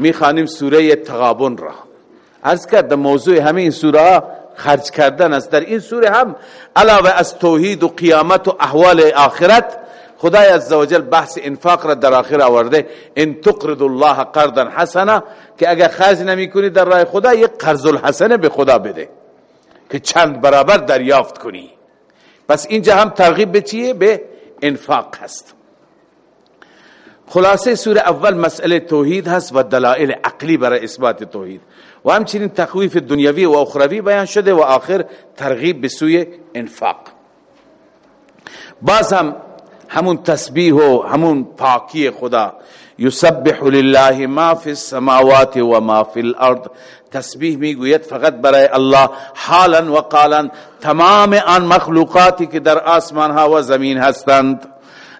می‌خوانیم سوره تغابن را. عرض کرد موضوع همه این سوره خرج کردن است. در این سوره هم علاوه از توحید و قیامت و احوال آخرت خدای عزوجل بحث انفاق را در آخر آورده. ان تقرض الله قرضا حسنا که اگر خرج نمی کنی در راه خدا یک قرض الحسنه به خدا بده که چند برابر دریافت کنی. پس اینجا هم ترغیب به چیه؟ به انفاق هست. خلاصه سوره اول مسئله توحید هست و دلائل عقلی برای اثبات توحید. و همچنین تخویف دنیوی و اخروی بیان شده و آخر ترغیب به سوی انفاق. باز هم همون تسبیح و همون پاکی خدا یسبح لله ما فی السماوات و ما فی الارض. تسبیح می‌گوید فقط برای الله حالا و قالا تمام آن مخلوقاتی که در آسمان ها و زمین هستند.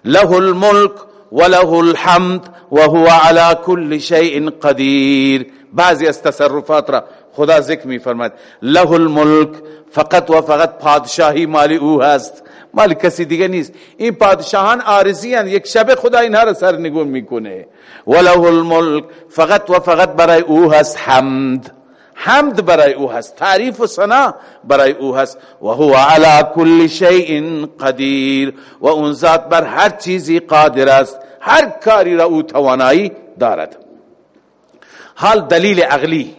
له الملک وله الحمد وهو على كل شيء قدیر بعضی از تصرفات را خدا ذکر می فرماید له الملک فقط و فقط پادشاهی مالی او هست. مال کسی دیگه نیست. این پادشاهان عارضی هستند یک شب خدا اینها را سرنگون می‌کنه. وله الملک فقط و فقط برای او هست حمد. حمد برای او هست. تعریف و ثنا برای او هست. و هو علی کل شیء قدیر. و اون ذات بر هر چیزی قادر است. هر کاری را او توانایی دارد. حال دلیل عقلی.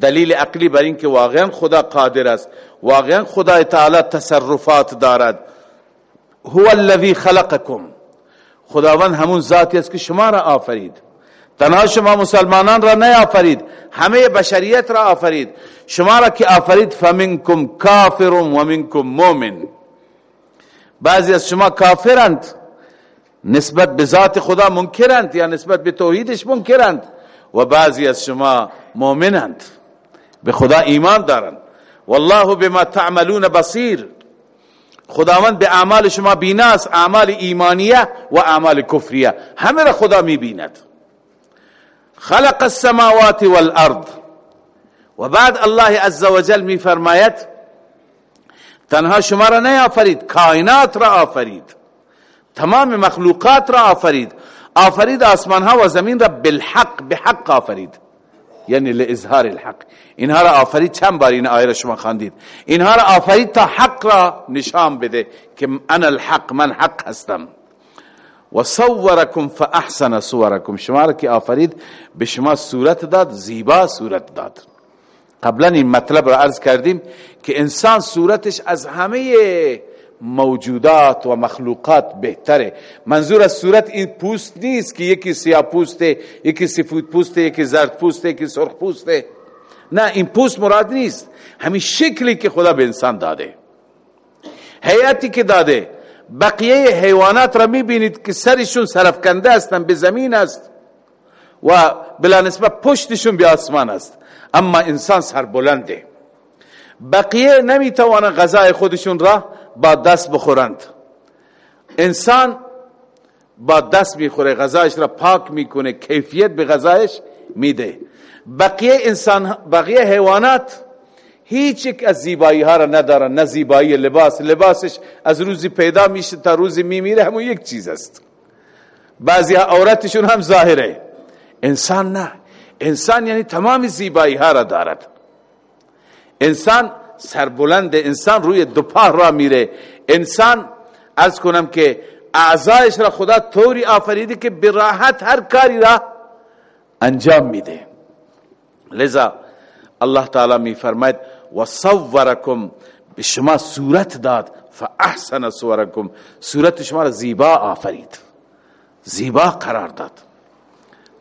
دلیل عقلی بر اینکه واقعا خدا قادر است. واقعا خدا تعالی تصرفات دارد. هو الذی خلقکم. خداوند همون ذاتی است که شما را آفرید. تنها شما مسلمانان را نیافرید. همه بشریت را آفرید. شما را که آفرید فمنکم کافر و منکم مؤمن بعضی از شما کافرند. نسبت به ذات خدا منکرند یا نسبت به توحیدش منکرند. و بعضی از شما مؤمنند به خدا ایمان دارند. والله بما تعملون بصیر. خداوند به اعمال شما بیناست. اعمال ایمانیه و اعمال کفریه. همه را خدا می‌بیند. خلق السماوات والأرض. و بعد الله عز وجل می فرماید تنها شما را نیافرید کائنات را آفرید. تمام مخلوقات را آفرید. آفرید آسمان ها و زمین را بالحق بحق آفرید. یعنی لإظهار الحق. اینها را آفرید چند بار این آیه را شما خواندید؟ اینها را آفرید تا حق را نشان بده که أنا الحق من حق هستم. و صورکم فاحسن صورکم شما را که آفرید به شما صورت داد زیبا صورت داد قبلا این مطلب را عرض کردیم که انسان صورتش از همه موجودات و مخلوقات بهتره منظور از صورت این پوست نیست که یکی سیاه پوسته یکی سفید پوسته یکی زرد پوسته یکی سرخ پوسته نه این پوست مراد نیست همین شکلی که خدا به انسان داده حیاتی که داده بقیه حیوانات را می‌بینید که سرشون سرفکنده هستن به زمین است و بلا نسبت پشتشون به آسمان است. اما انسان سربلنده بقیه نمی‌توانند غذای خودشون را با دست بخورند. انسان با دست می‌خوره غذایش را پاک می‌کنه کیفیت به غذایش میده. بقیه انسان بقیه حیوانات هیچ یک از زیبایی ها را ندارن نه زیبایی لباس. لباسش از روزی پیدا میشه تا روزی میمیره همون یک چیز است. بعضی عورتشون هم ظاهره. انسان نه. انسان یعنی تمام زیبایی ها را دارد. انسان سربلند انسان روی دو پا را میره. انسان از کنم که اعضایش را خدا طوری آفریده که براحت هر کاری را انجام میده. لذا الله تعالی می فرماید و صورکم به شما صورت داد. فاحسن صورکم. صورت شما را زیبا آفرید. زیبا قرار داد.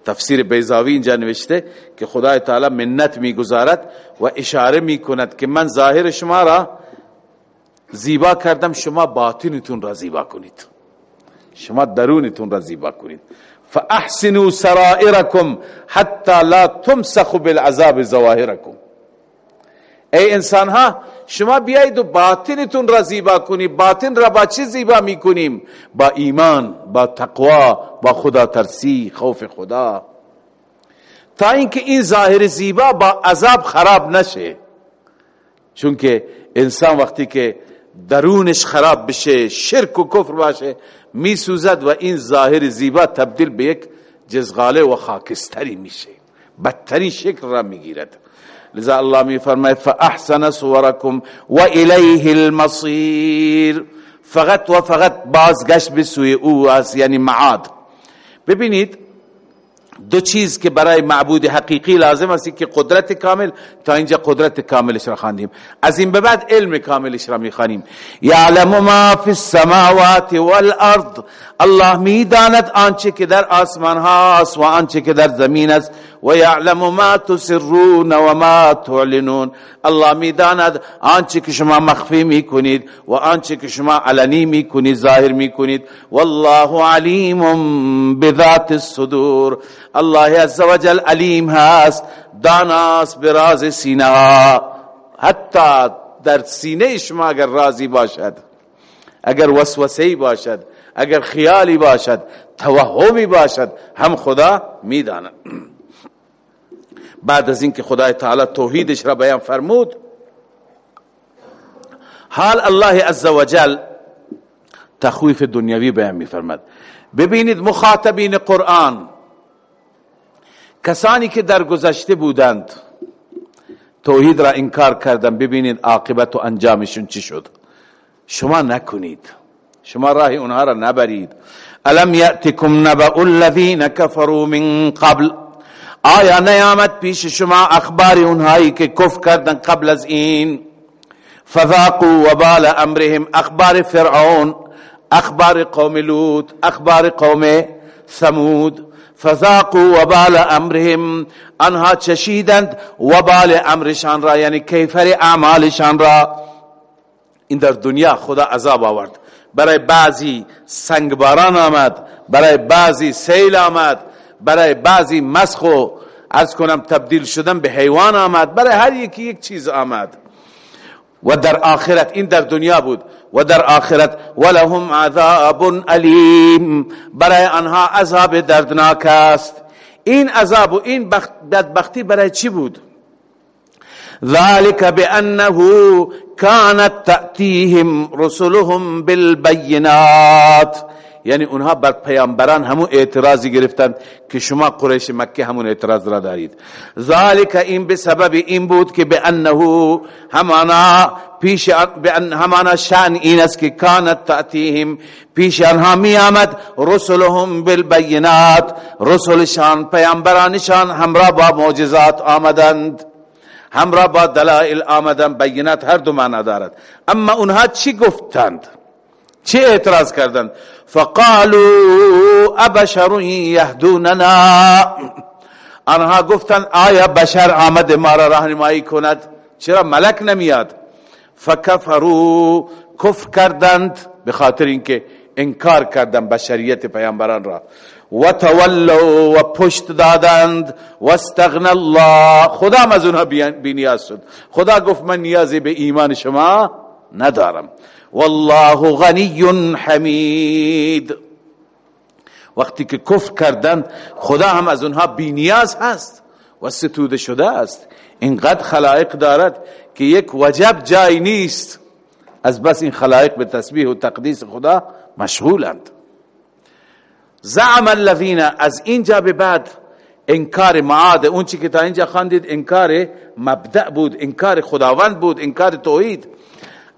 تفسیر بیزاوی اینجا نوشته که خدای تعالی منت می‌گذارد و اشاره می‌کند که من ظاهر شما را زیبا کردم شما باطنتون را زیبا کنید. شما درونتون را زیبا کنید. فاحسنوا سرائرکم حتی لا تمسخوا بالعذاب ظواهرکم ای انسان ها شما بیایید و باطنتون را زیبا کنید باطن را با چی زیبا می‌کنیم؟ با ایمان با تقوا با خدا ترسی خوف خدا. تا اینکه این ظاهر زیبا با عذاب خراب نشه. چون که انسان وقتی که درونش خراب بشه شرک و کفر باشه میسوزد و این ظاهر زیبا تبدیل به یک جزغاله و خاکستری میشه. بدترین شکل را می‌گیرد. لذا الله می فرماید فاحسن صورکم و الیه المصیر فقط و فقط بازگشت به سوی او است یعنی معاد. ببینید دو چیز که برای معبود حقیقی لازم است که قدرت کامل تا اینجا قدرت کاملش را خواندیم. از این به بعد علم کاملش را می‌خوانیم. یعلم ما فی السماوات والارض. الله می‌داند آنچه که در آسمان هاست و آنچه که در زمین است. و یعلم ما تسرون و ما تعلنون الله می‌داند آنچه که شما مخفی می‌کنید و آنچه که شما علنی می‌کنید ظاهر می‌کنید. والله علیم بذات الصدور. الله عزوجل علیم هست داناست براز سینه حتی در سینه شما اگر رازی باشد اگر وسوسه باشد اگر خیالی باشد توهمی باشد هم خدا می‌داند. بعد از اینکه خدای تعالی توحیدش را بیان فرمود حال الله عزوجل تخویف دنیوی بیان میفرماد ببینید مخاطبین قرآن کسانی که در گذشته بودند توحید را انکار کردن ببینید عاقبت و انجامشون چی شد؟ شما نکنید. شما راه اونها را نبرید. الم یأتکم نبأ الذین کفروا من قبل؟ آیا نیامد پیش شما اخبار اونهایی که کف کردن قبل از این؟ فذاقوا وبال امرهم اخبار فرعون اخبار قوم لوط اخبار قوم ثمود. فذاقوا وبال امرهم انها چشیدند وبال امرشان را یعنی کیفر اعمالشان را. این در دنیا خدا عذاب آورد. برای بعضی سنگباران آمد برای بعضی سیل آمد. برای بعضی مسخ و از کنم تبدیل شدن به حیوان آمد برای هر یکی یک چیز آمد. و در آخرت این در دنیا بود و در آخرت ولهم عذاب علیم برای آنها عذاب دردناک است. این عذاب و این بدبختی برای چی بود؟ ذلك بأنه كانت تأتيهم رسلهم بالبينات یعنی اونها بر پیامبران همون اعتراضی گرفتند که شما قریش مکه همون اعتراض را دارید. ذالک این به سبب این بود که به انه همانا پیش همانا شان این است که کانت تأتیهم. پیش آنها می آمد رسلهم بالبینات. رسلشان پیامبرانشان همراه با معجزات آمدند. همراه با دلائل آمدن. بینات هر دو معنا دارد. اما اونها چی گفتند؟ چه اعتراض کردند؟ فقالوا ابشر یهدوننا آنها گفتند آیا بشر آمد ما را راهنمایی کند؟ چرا ملک نمیاد؟ فکفروا کفر کردند به خاطر اینکه انکار کردند بشریت پیامبران را. و تولوا و پشت دادند و استغنى الله. خدا از اونها بینیاز شد. خدا گفت من نیازی به ایمان شما ندارم. والله غنی حمید. وقتی که کفر کردند خدا هم از اونها بینیاز هست و ستوده شده است. اینقدر خلائق دارد که یک وجب جای نیست. از بس این خلائق به تسبیح و تقدیس خدا مشغولند. زعم الذین از اینجا به بعد انکار معاد اون چی که تا اینجا خواندید انکار مبدع بود انکار خداوند بود انکار توحید.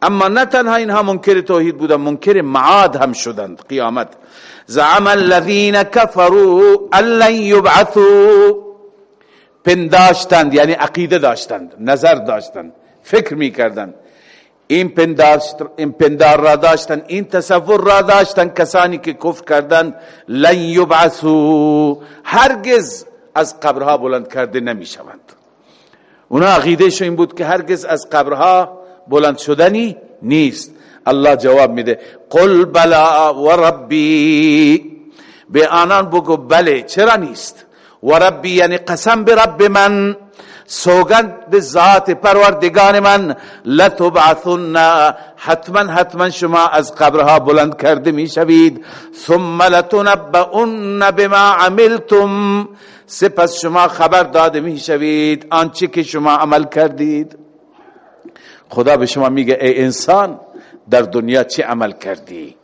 اما نه تنها اینها منکر توحید بودن منکر معاد هم شدند. قیامت. زعم الذین کفروا ان یبعثوا. پنداشتند یعنی عقیده داشتند نظر داشتند فکر می‌کردند. این پندار را داشتن این تصور را داشتن کسانی که کفر کردند لن یبعثو هرگز از قبرها بلند کرده نمی شوند اونا عقیدهش این بود که هرگز از قبرها بلند شدنی نیست. الله جواب میده. قل بلا و ربی. به آنان بگو بله چرا نیست؟ و ربی یعنی قسم به رب من سوگند به ذات پروردگان من. لتبعثن حتما حتما شما از قبرها بلند کرده می شوید ثم لتنبؤن بما عملتم. سپس شما خبر داده می شوید آنچه که شما عمل کردید. خدا به شما میگه ای انسان در دنیا چه عمل کردی؟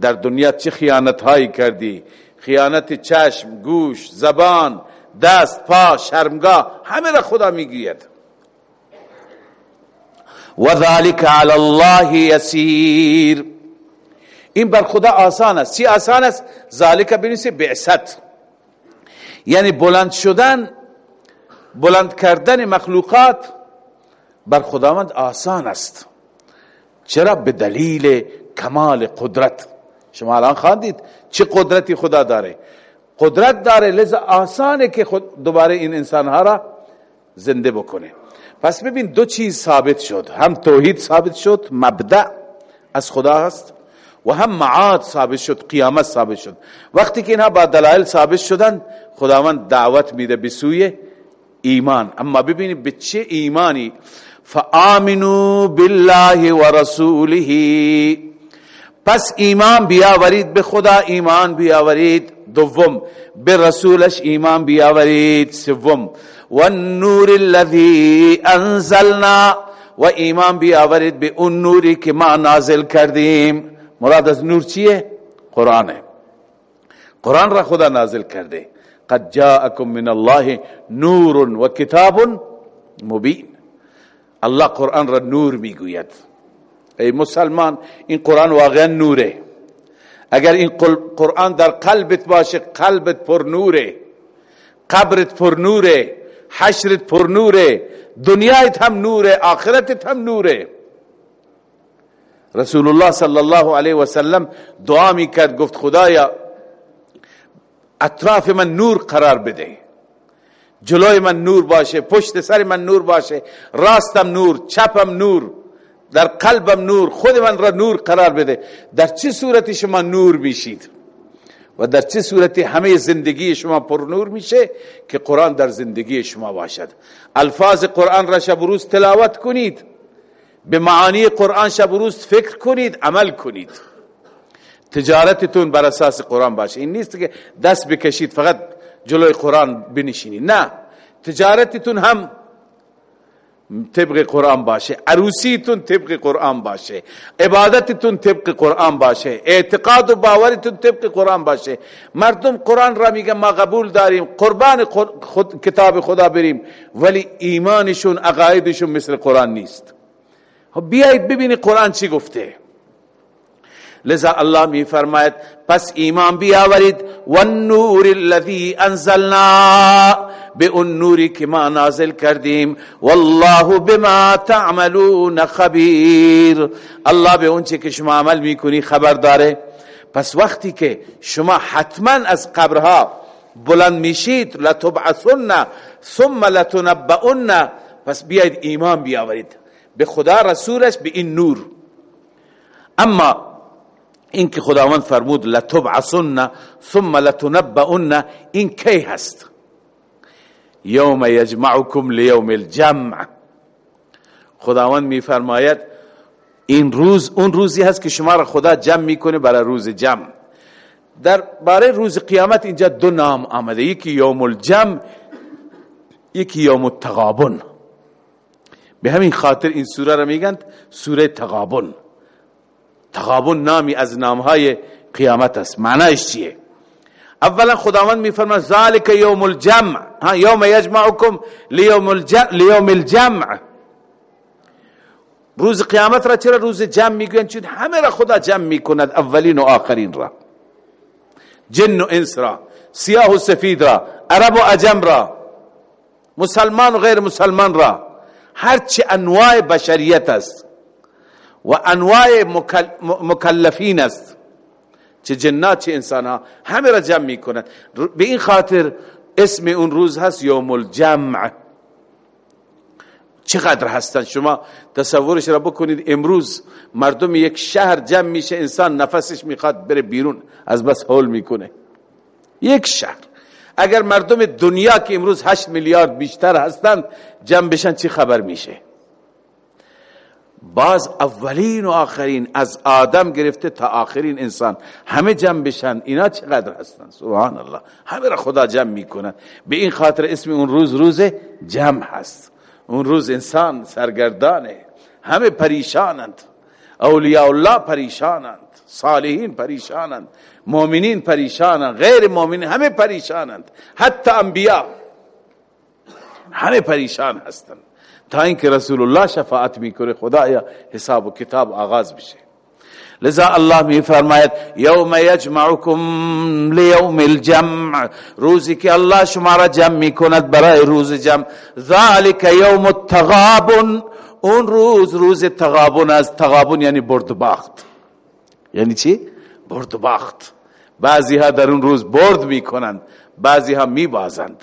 در دنیا چه خیانت هایی کردی؟ خیانت چشم گوش زبان دست پا شرمگاه همه را خدا می‌گوید. و ذالک علی الله یسیر. این بر خدا آسان است. چی آسان است؟ ذالک بنویسه بعثت یعنی بلند شدن بلند کردن مخلوقات بر خداوند آسان است. چرا؟ به دلیل کمال قدرت. شما الان خواندید چه قدرتی خدا داره؟ قدرت داره لذا آسانه که خود دوباره این انسان ها را زنده بکنه. پس ببین دو چیز ثابت شد. هم توحید ثابت شد مبدع از خدا هست و هم معاد ثابت شد قیامت ثابت شد. وقتی که اینها با دلائل ثابت شدن خداوند دعوت میده به سوی ایمان. اما ببینید به چه ایمانی فآمنوا بالله و پس ایمان بیاورید به خدا ایمان بیاورید. دوم به رسولش ایمان بیاورید. سوم و النور الذي انزلنا. و ایمان بیاورید به اون نوری که ما نازل کردیم. مراد از نور چیه؟ قرآنه. قرآن را خدا نازل کرده. قد جاءكم من الله نور و کتاب مبین. الله قرآن را نور می‌گوید. ای مسلمان این قرآن واقعا نوره. اگر این قرآن در قلبت باشه قلبت پر نوره. قبرت پر نوره. حشرت پر نوره. دنیایت هم نوره آخرتت هم نوره. رسول الله صلی الله علیه و سلم دعا می کرد گفت خدایا اطراف من نور قرار بده. جلوی من نور باشه پشت سر من نور باشه راستم نور چپم نور در قلبم نور خود من را نور قرار بده. در چه صورتی شما نور میشید؟ و در چه صورتی همه زندگی شما پر نور میشه که قرآن در زندگی شما باشد. الفاظ قرآن را شب روز تلاوت کنید. به معانی قرآن شب روز فکر کنید عمل کنید. تجارتتون بر اساس قرآن باشه. این نیست که دست بکشید فقط جلوی قرآن بنشینید نه تجارتتون هم طبق قرآن باشه عروسیتون طبق قرآن باشه عبادتتون طبق قرآن باشه اعتقاد و باورتون طبق قرآن باشه. مردم قرآن را میگن ما قبول داریم قربان خود کتاب خدا بریم ولی ایمانشون عقایدشون مثل قرآن نیست. خب بیایید ببینید قرآن چی گفته. لذا الله می فرماید پس ایمان بیاورید و النور الذي انزلنا به اون نوری که ما نازل کردیم والله بما تعملون خبیر. الله به اون چه که شما عمل می‌کنی خبر داره. پس وقتی که شما حتما از قبرها بلند میشید لتبعثن ثم لتنبؤن پس بیاید ایمان بیاورید. به خدا رسولش به این نور. اما این که خداوند فرمود لتبعثن ثم لتنبؤن این کی هست؟ یوم یجمعکم لیوم الجمع. خداوند میفرماید این روز اون روزی هست که شما را خدا جمع می‌کنه برای روز جمع. در باره روز قیامت اینجا دو نام آمده یکی یوم الجمع یکی یوم التغابن. به همین خاطر این سوره را میگن سوره تغابن. تغابن نامی از نامهای قیامت است. معنیش چیه؟ اولا خداوند میفرماید ذالک یوم الجمع ها یوم یجمعکم لیوم الجمع لیوم الجمع. روز قیامت را چرا روز جمع می‌گوین چون همه را خدا جمع می‌کند اولین و آخرین را. جن و انس را سیاه و سفید را عرب و عجم را مسلمان و غیر مسلمان را. هرچی انواع بشریت است. و انواع مکلفین است چه جنات چه انسان ها همه را جمع می کند به این خاطر اسم اون روز هست یوم الجمع چقدر هستن شما؟ تصورش را بکنید امروز مردم یک شهر جمع میشه انسان نفسش می‌خواد بره بیرون از بس حول می‌کنه. یک شهر. اگر مردم دنیا که امروز هشت میلیارد بیشتر هستند جمع بشن چی خبر میشه؟ باز اولین و آخرین از آدم گرفته تا آخرین انسان. همه جمع بشن. اینا چقدر هستن؟ سبحان الله همه را خدا جمع می‌کنن به این خاطر اسم اون روز روز جمع هست. اون روز انسان سرگردانه. همه پریشانند. اولیاء الله پریشانند. صالحین پریشانند. مؤمنین پریشانند. غیر مؤمنین همه پریشانند. حتی انبیاء. همه پریشان هستند. تا اینکه رسول الله شفاعت می‌کنه خدایا حساب و کتاب آغاز بشه. لذا الله می فرماید یوم یجمعکم لیوم الجمع. روزی که الله شما را جمع می کند برای روز جمع. ذالک یوم التغابن. اون روز روز تغابن از تغابن یعنی برد باخت. یعنی چی؟ برد باخت. بعضی ها در اون روز برد می کنند بعضی ها می بازند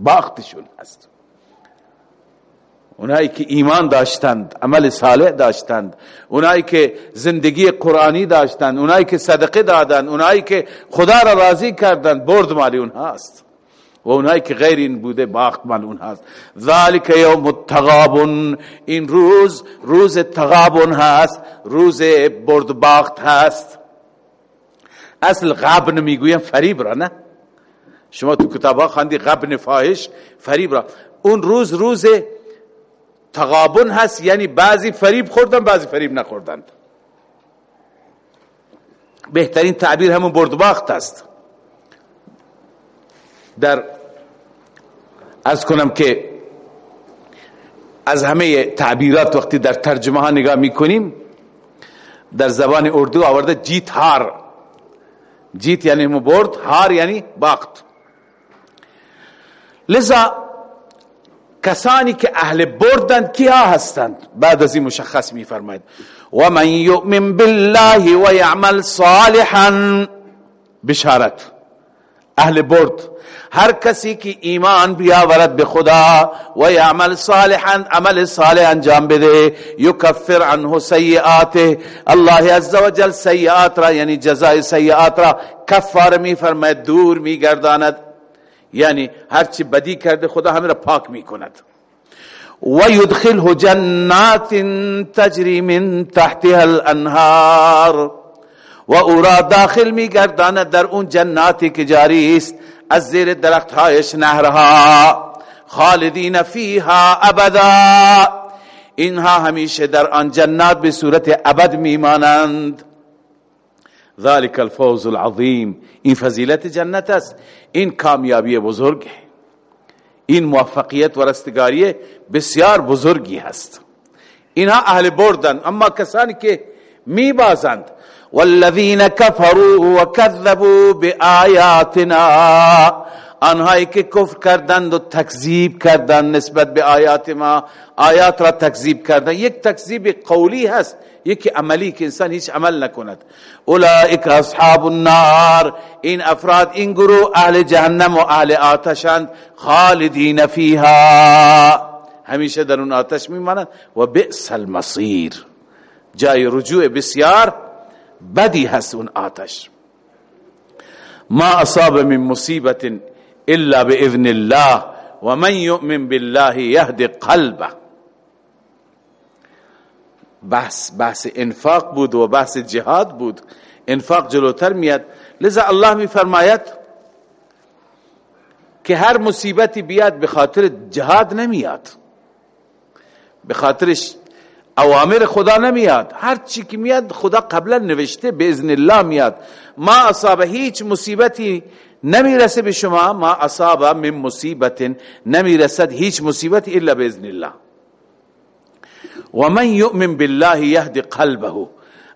باختشون هست. اونایی که ایمان داشتند عمل صالح داشتند اونایی که زندگی قرآنی داشتند اونایی که صدقه دادند اونایی که خدا را راضی کردند برد مالی اونها است و اونایی که غیر این بوده باخت مال اونها است ذالک یوم التغابن. این روز روز تغابن هست روز برد باخت هست. اصل غبن می‌گویم فریب را نه؟ شما تو کتاب ها خواندی غبن فاحش فریب را. اون روز روز تغابن هست یعنی بعضی فریب خوردن بعضی فریب نخوردند بهترین تعبیر همون بردباخت است. در از کنم که از همه تعبیرات وقتی در ترجمه ها نگاه می‌کنیم در زبان اردو آورده جیت هار. جیت یعنی برد هار یعنی باخت. لذا کسانی که اهل بردند کیا هستند؟ بعد از این مشخص می فرماید و من یؤمن بالله و یعمل صالحا. بشارت. اهل برد. هر کسی که ایمان بیاورد به خدا و یعمل صالحا عمل صالح انجام بده یکفر عنه سیئاته. الله عز وجل سیئات را یعنی جزای سیئات را کفار می فرماید دور می گرداند یعنی هرچی بدی کرده خدا همه را پاک می کند و یدخله جنات تجری من تحتها الانهار و او را داخل می گرداند در اون جناتی که جاری است از زیر درخت هایش نهرها. خالدین فیها ابدا. اینها همیشه در آن جنات به صورت ابد میمانند. ذلك الفوز العظیم این فضیلت جنت است این کامیابی بزرگ این موفقیت و رستگاری بسیار بزرگی هست. اینها أهل بردن. اما کسانی که میبازند والذین کفروا وکذبوا بآیاتنا آنهایی که کفر کردند و تکذیب کردند نسبت به آیات ما آیات را تکذیب کردند. یک تکذیب قولی هست یکی عملی که انسان هیچ عمل نکند. اولئک اصحاب النار. این افراد این گروه اهل جهنم و اهل آتشند خالدین فیها. همیشه در اون آتش میمانند. و بئس المصیر. جای رجوع بسیار بدی هست اون آتش. ما اصاب من مصیبت الا باذن الله و من یؤمن بالله یهد قلبه. بحث بحث انفاق بود و بحث جهاد بود. انفاق جلوتر میاد. لذا الله می فرماید که هر مصیبتی بیاد به خاطر جهاد نمیاد. به خاطرش اوامر خدا نمیاد. هر چی که میاد خدا قبلا نوشته به اذن الله میاد. ما اصاب هیچ مصیبتی نمی‌رسه به شما ما اصاب من مصیبت نمی‌رسد هیچ مصیبتی الا به اذن الله و من یؤمن بالله یهد قلبه.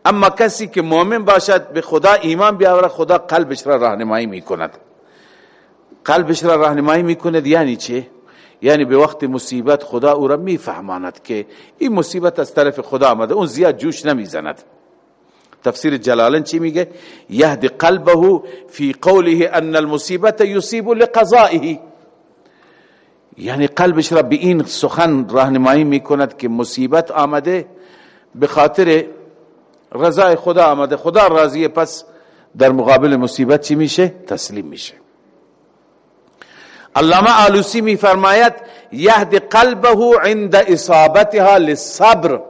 اما کسی که مؤمن باشد به خدا ایمان بیاورد خدا قلبش را راهنمایی می‌کند. قلبش را راهنمایی می‌کند یعنی چه یعنی به وقت مصیبت خدا او را میفهماند که این مصیبت از طرف خدا آمده اون زیاد جوش نمی‌زند. تفسیر جلالن چی میگه؟ یهد قلبه فی قوله ان المصیبت یصیب لقضائه. یعنی قلبش را به این سخن راهنمایی می‌کند که مصیبت آمده به خاطر رضای خدا آمده. خدا راضیه پس در مقابل مصیبت چی میشه؟ تسلیم میشه. علامه آلوسی میفرماید یهد قلبه عند اصابتها للصبر.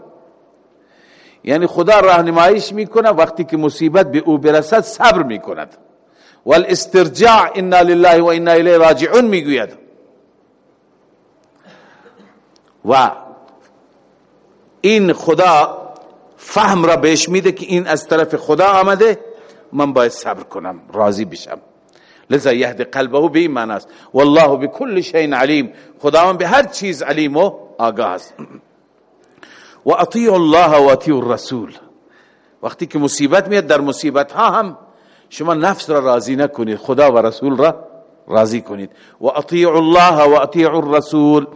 یعنی خدا راهنماییش می‌کنه وقتی که مصیبت به او برسد صبر می‌کند. والاسترجاع انا لله و انا الیه راجعون می‌گوید. و این خدا فهم را بهش میده که این از طرف خدا آمده من باید صبر کنم راضی بشم. لذا یهد قلبه به این معنی است والله بكل شيء علیم. خداوند به هر چیز علیم و آگاه است. و اطیع الله و اطیع الرسول. وقتی که مصیبت میاد در مصیبت ها هم شما نفس را راضی نکنید خدا و رسول را راضی کنید. و اطیع الله و اطیع الرسول.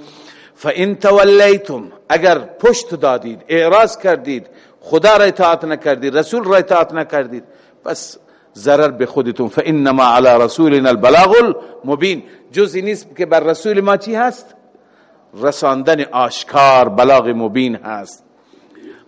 فان تولیتم اگر پشت دادید اعراض کردید خدا را اطاعت نکردید رسول را اطاعت نکردید پس ضرر به خودتون. فانما علی رسولنا البلاغ المبین. جزی نیست که بر رسول ما چی هست؟ رساندن آشکار بلاغ مبین هست.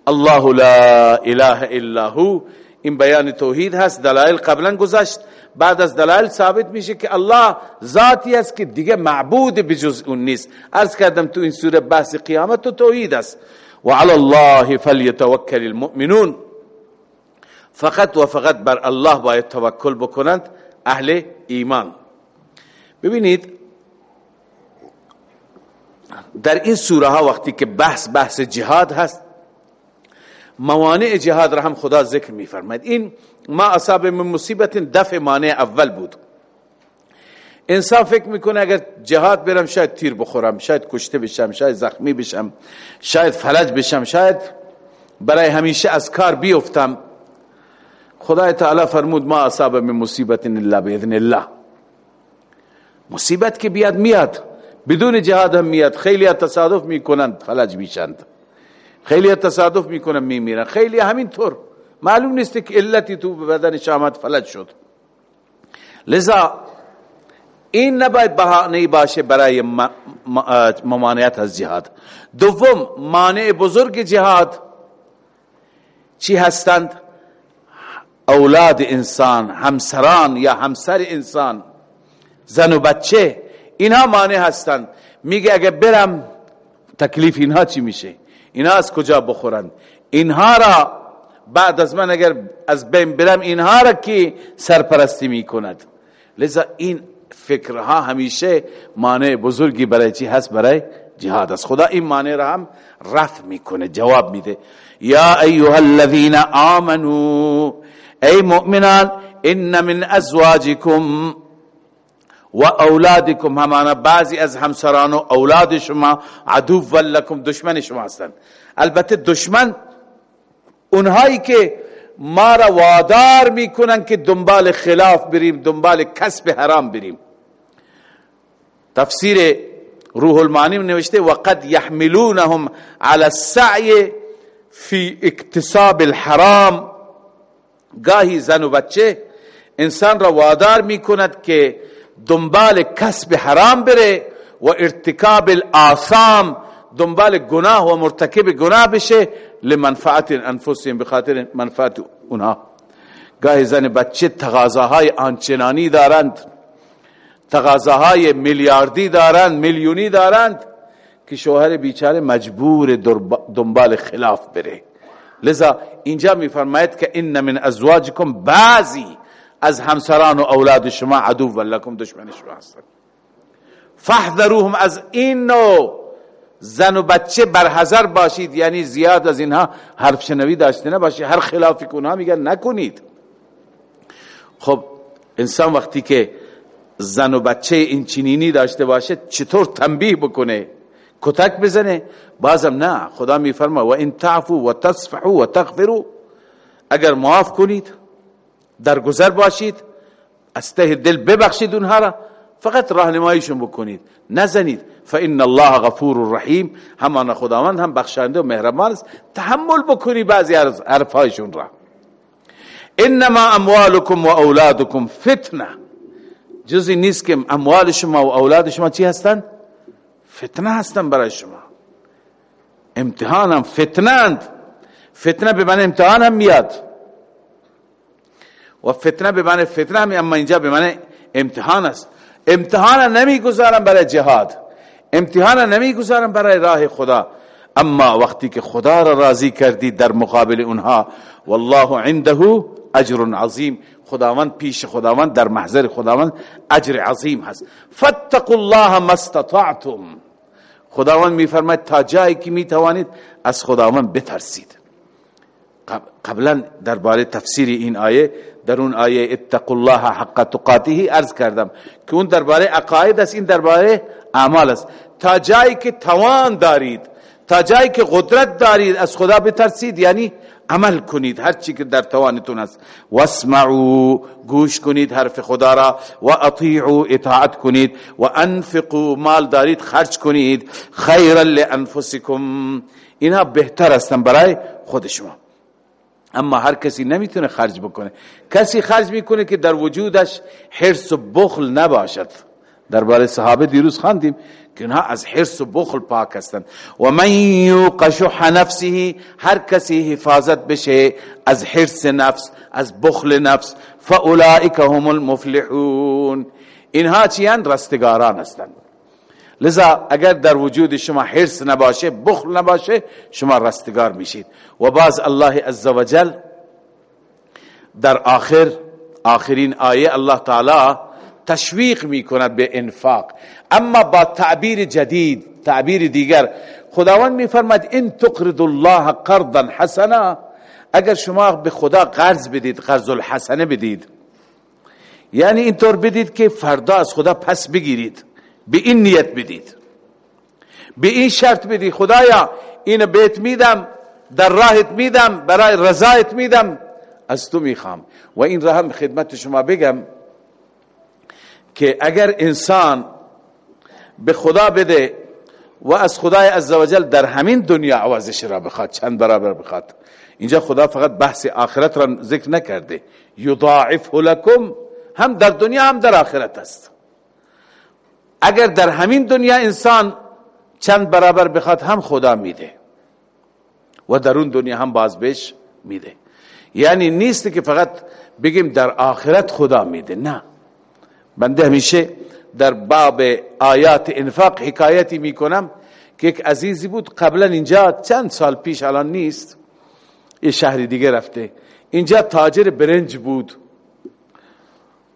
الله لا اله الا هو. این بیان توحید هست دلائل قبلا گذشت. بعد از دلائل ثابت میشه که الله ذاتی است که دیگه معبود بجز اون نیست. عرض کردم تو این سوره بحث قیامت تو توحید است. و علی الله فلیتوکل المؤمنون. فقط و فقط بر الله باید توکل بکنند اهل ایمان. ببینید در این سوره ها وقتی که بحث بحث جهاد هست موانع جهاد را هم خدا ذکر میفرماید. این ما اصاب من مصیبت دفع مانع اول بود. انسان فکر می‌کنه اگر جهاد برم شاید تیر بخورم شاید کشته بشم شاید زخمی بشم شاید فلج بشم شاید برای همیشه از کار بیفتم. خدای تعالی فرمود ما اصاب من مصیبت الا باذن الله. مصیبت که بیاد میاد. بدون جهاد هم میاد. خیلی تصادف می‌کنند فلج میشند خیلی تصادف می‌کنن میمیرن. خیلی همینطور. معلوم نیست که علتی تو بدن شامت فلج شد. لذا این نباید بهانه باشه برای ممانعت از جهاد. دوم مانع بزرگ جهاد چی هستند؟ اولاد انسان همسران یا همسر انسان. زن و بچه اینها مانع هستند میگه اگه برم تکلیف اینها چی میشه؟ اینا از کجا بخورند اینها را بعد از من اگر از بین برم اینها را کی سرپرستی می‌کند؟ لذا این فکرها همیشه مانع بزرگی برای چی هست؟ برای جهاد است. خدا این مانع را هم رفع می‌کنه جواب میده. یا ایها الذین آمنو ای مؤمنان ان من ازواجکم و اولادکم همانا بعضی از همسران و اولاد شما عدو ولکم دشمن شما هستند. البته دشمن اونهایی که ما را وادار می‌کنن که دنبال خلاف بریم دنبال کسب حرام بریم. تفسیر روح المعانی نوشته وقد يحملونهم على السعی فی اکتساب الحرام. گاهی زن و بچه انسان را وادار می‌کند که دنبال کسب حرام بره و ارتکاب الآثام دنبال گناه و مرتکب گناه بشه لمنفعت انفسهم بخاطر منفعت اونها. گاهی زن بچه تقاضاهای آنچنانی دارند تقاضاهای میلیاردی دارند میلیونی دارند که شوهر بیچاره مجبور دنبال خلاف بره. لذا اینجا میفرماید که ان من ازواجکم بعضی از همسران و اولاد شما عدو ولکم دشمن شما هستند فاحذروهم از این نوع زن و بچه برحذر باشید. یعنی زیاد از اینها حرف شنوی داشته نباشید. هر خلافی کنها میگن نکنید. خب انسان وقتی که زن و بچه این چنینی داشته باشه چطور تنبیه بکنه؟ کتک بزنه؟ بازم نه. خدا میفرما و ان تعفو و تصفحو و تغفرو اگر معاف کنید گذر باشید. از ته دل ببخشید اونها را. فقط راهنماییشون بکنید. نزنید. فان الله غفور رحیم. همان خداوند هم بخشنده و مهربان است. تحمل بکنی بعضی حرفایشون را. انما اموالکم و اولادکم فتنه. جزی نیست که اموال شما و اولاد شما چی هستند فتنه هستن برای شما. امتحان هم فتنند فتنه به من امتحان هم میاد. و فتنه به معنی فتنه هم اما اینجا به معنی امتحان است. امتحان نمی‌گذارم برای جهاد. امتحان نمی‌گذارم برای راه خدا. اما وقتی که خدا را راضی کردی در مقابل اونها والله عنده اجر عظیم. خداوند پیش خداوند در محضر خداوند اجر عظیم هست. فاتقوا الله ما استطعتم. خداوند میفرماید تا جایی که می‌توانید از خداوند بترسید. قبلا درباره تفسیر این آیه در اون آیه اتقوا الله حق تقاته عرض کردم که اون درباره عقاید است این درباره اعمال است. تا جایی که توان دارید تا جایی که قدرت دارید از خدا بترسید یعنی عمل کنید هر چی که در توانتون است واسمعوا گوش کنید حرف خدا را و اطیعوا اطاعت کنید و انفقوا مال دارید خرج کنید. خیرا لانفسکم. اینا بهتر هستن برای خود شما. اما هر کسی نمی‌تونه خرج بکنه. کسی خرج می‌کنه که در وجودش حرس و بخل نباشد. درباره صحابه دیروز خواندیم که اینها از حرس و بخل پاک هستند. و من یوق شح نفسه هر کسی حفاظت بشه از حرس نفس از بخل نفس فاولئک هم المفلحون. اینها چیان؟ رستگاران هستند. لذا اگر در وجود شما حرس نباشه بخل نباشه شما رستگار میشید. و باز الله عزوجل در آخر آخرین آیه الله تعالی تشویق می‌کند به انفاق. اما با تعبیر جدید تعبیر دیگر خداوند میفرماید ان تقرض الله قرضا حسنا. اگر شما به خدا قرض بدید قرض الحسنه بدید یعنی اینطور بدید که فردا از خدا پس بگیرید. به این نیت بدید. به این شرط بدید. خدایا این بیت میدم در راهت میدم برای رضایت میدم. از تو می‌خوام. و این را هم خدمت شما بگم که اگر انسان به خدا بده و از خدای عزوجل در همین دنیا عوضش را بخواد چند برابر بخواد. اینجا خدا فقط بحث آخرت را ذکر نکرده. یضاعف لکم هم در دنیا هم در آخرت است. اگر در همین دنیا انسان چند برابر بخواد هم خدا میده. و در اون دنیا هم باز بهش میده. یعنی نیست که فقط بگیم در آخرت خدا میده نه. بنده همیشه در باب آیات انفاق حکایتی می‌کنم که یک عزیزی بود قبلا اینجا چند سال پیش الان نیست یه شهری دیگه رفته. اینجا تاجر برنج بود.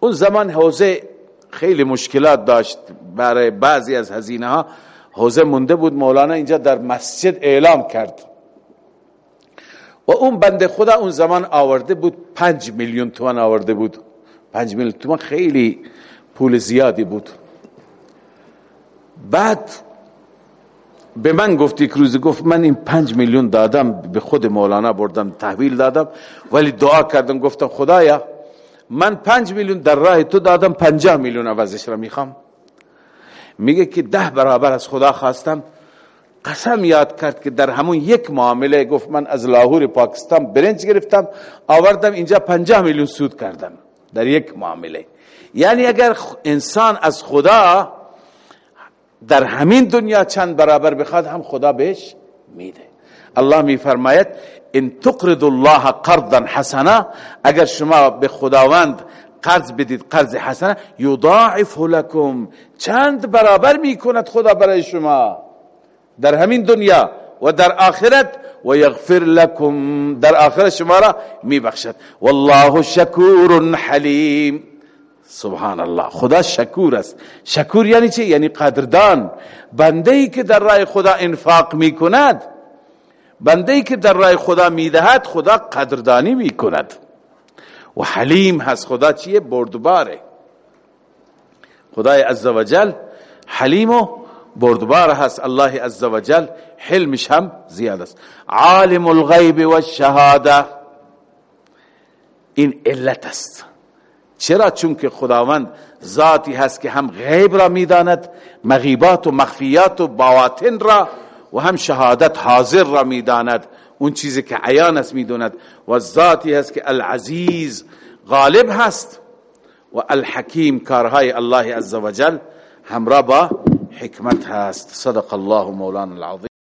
اون زمان حوزه خیلی مشکلات داشت برای بعضی از هزینه ها حوزه مونده بود مولانا اینجا در مسجد اعلام کرد. و اون بنده خدا اون زمان آورده بود پنج میلیون تومان آورده بود. پنج میلیون تومان خیلی پول زیادی بود. بعد به من گفتی که روزی گفت من این پنج میلیون دادم به خود مولانا بردم تحویل دادم ولی دعا کردم گفتم خدایا من پنج میلیون در راه تو دادم پنجاه میلیون عوضش را می‌خوام. میگه که ده برابر از خدا خواستم. قسم یاد کرد که در همون یک معامله گفت من از لاهور پاکستان برنج گرفتم آوردم اینجا پنجاه میلیون سود کردم در یک معامله. یعنی اگر انسان از خدا در همین دنیا چند برابر بخواد هم خدا بهش میده. الله میفرماید ان تقرض الله قرضا حسنا اگر شما به خداوند قرض بدید قرض حسنه یضاعف لكم چند برابر می‌کند خدا برای شما. در همین دنیا و در آخرت و یغفر لكم در آخرت شما را میبخشد. والله شکور حلیم سبحان الله خدا شکور است. شکور یعنی چی؟ یعنی قدردان. بنده ای که در راه خدا انفاق می‌کند بنده ای که در راه خدا می‌دهد خدا قدردانی می‌کند. و حلیم هست. خدا چیه؟ بردباره. خدای عزوجل حلیم و بردبار هست. الله عزوجل حلمش هم زیاد است. عالم الغیب و الشهاده. این علت است. چرا؟ چون که خداوند ذاتی هست که هم غیب را می‌داند مغیبات و مخفیات و باطن را و هم شهادت حاضر را می‌داند. اون چیزی که عیان است می‌داند و ذاتی هست که العزیز غالب هست. و الحکیم کارهای الله عزوجل همراه با حکمت هست. صدق الله مولانا العظیم.